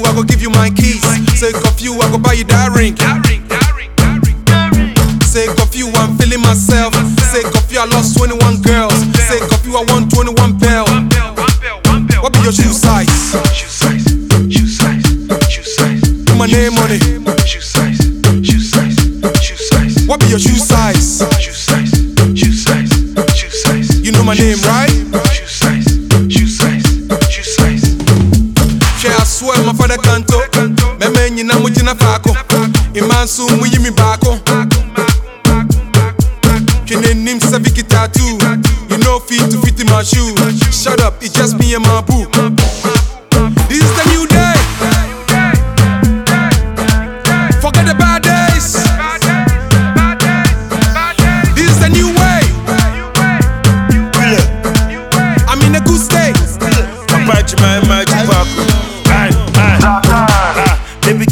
you, I go give you my keys. Sake of you, I go buy you that ring. Sake of you, I'm feeling myself. Sake of you, I lost 21 girls. Sake of you, I want 21 bell. What be your shoe size? Put my name on it. Shoe size, shoe size, shoe size. What be your shoe size? Shoe size, shoe size, shoe size. You know my name, right? Swear my father canto. Me me nyina mu gyina faako. Imansu mu yi mi baako. Twene nim Vicky tattoo. You know fit oh. to fit in my shoe. Shut up, it's just me and my boo.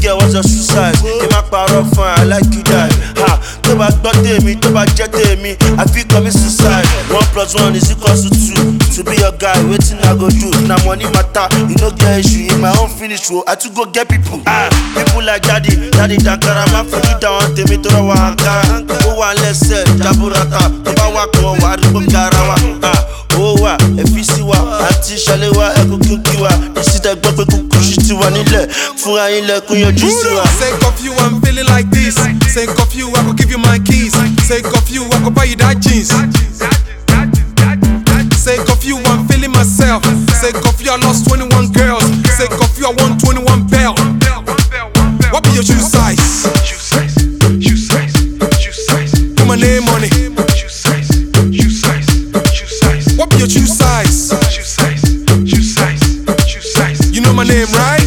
Girl, your shoe size? Kí má parọ́ fún ẹ, I like you die. Ha, tó bá gbọ́ tèmi, tó bá jẹ́ tèmi, I feel commit suicide. One plus one is equal to two. To be your guy, wetin I go do? Na money matter, you no get issue. In my own finish wo, I too go get people. Ah, people like daddy, daddy dankara, má fojú dá wọn tèmi tó rọ wà Ankara. Ó wà lẹ́sẹ̀, jaburata, tó bá wà kàn wà á dúró garawa. Ah, ó wà ẹ̀fíìsì wa àti ìṣàlẹ̀ wa ẹ̀kú kíkí wa ìsìtẹ̀ gbọ́ pé kúkú ṣì ti wà nílẹ̀ fúnra yín lẹ́kún yọjú sí wa. Sake of you, I'm feeling like this. Sake of you, I go give you my keys. Sake of you, I go buy you that jeans. Sake of you, I'm feeling myself. Sake of you, I lost 21 girls. Sake of you, I want 21 bell. What be your shoe size? Shoe size, shoe size, shoe size. Put my name on it. Shoe size, shoe size, shoe size. What be your shoe size? Shoe size, shoe size, shoe size. You know my name, right?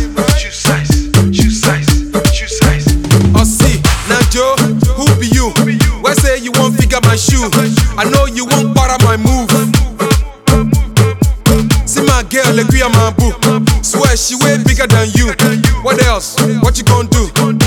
Why say you won't figure my shoe? I know you won't part of my move. See my girl, agree on my boo. Swear she way bigger than you. What else? What you gonna do?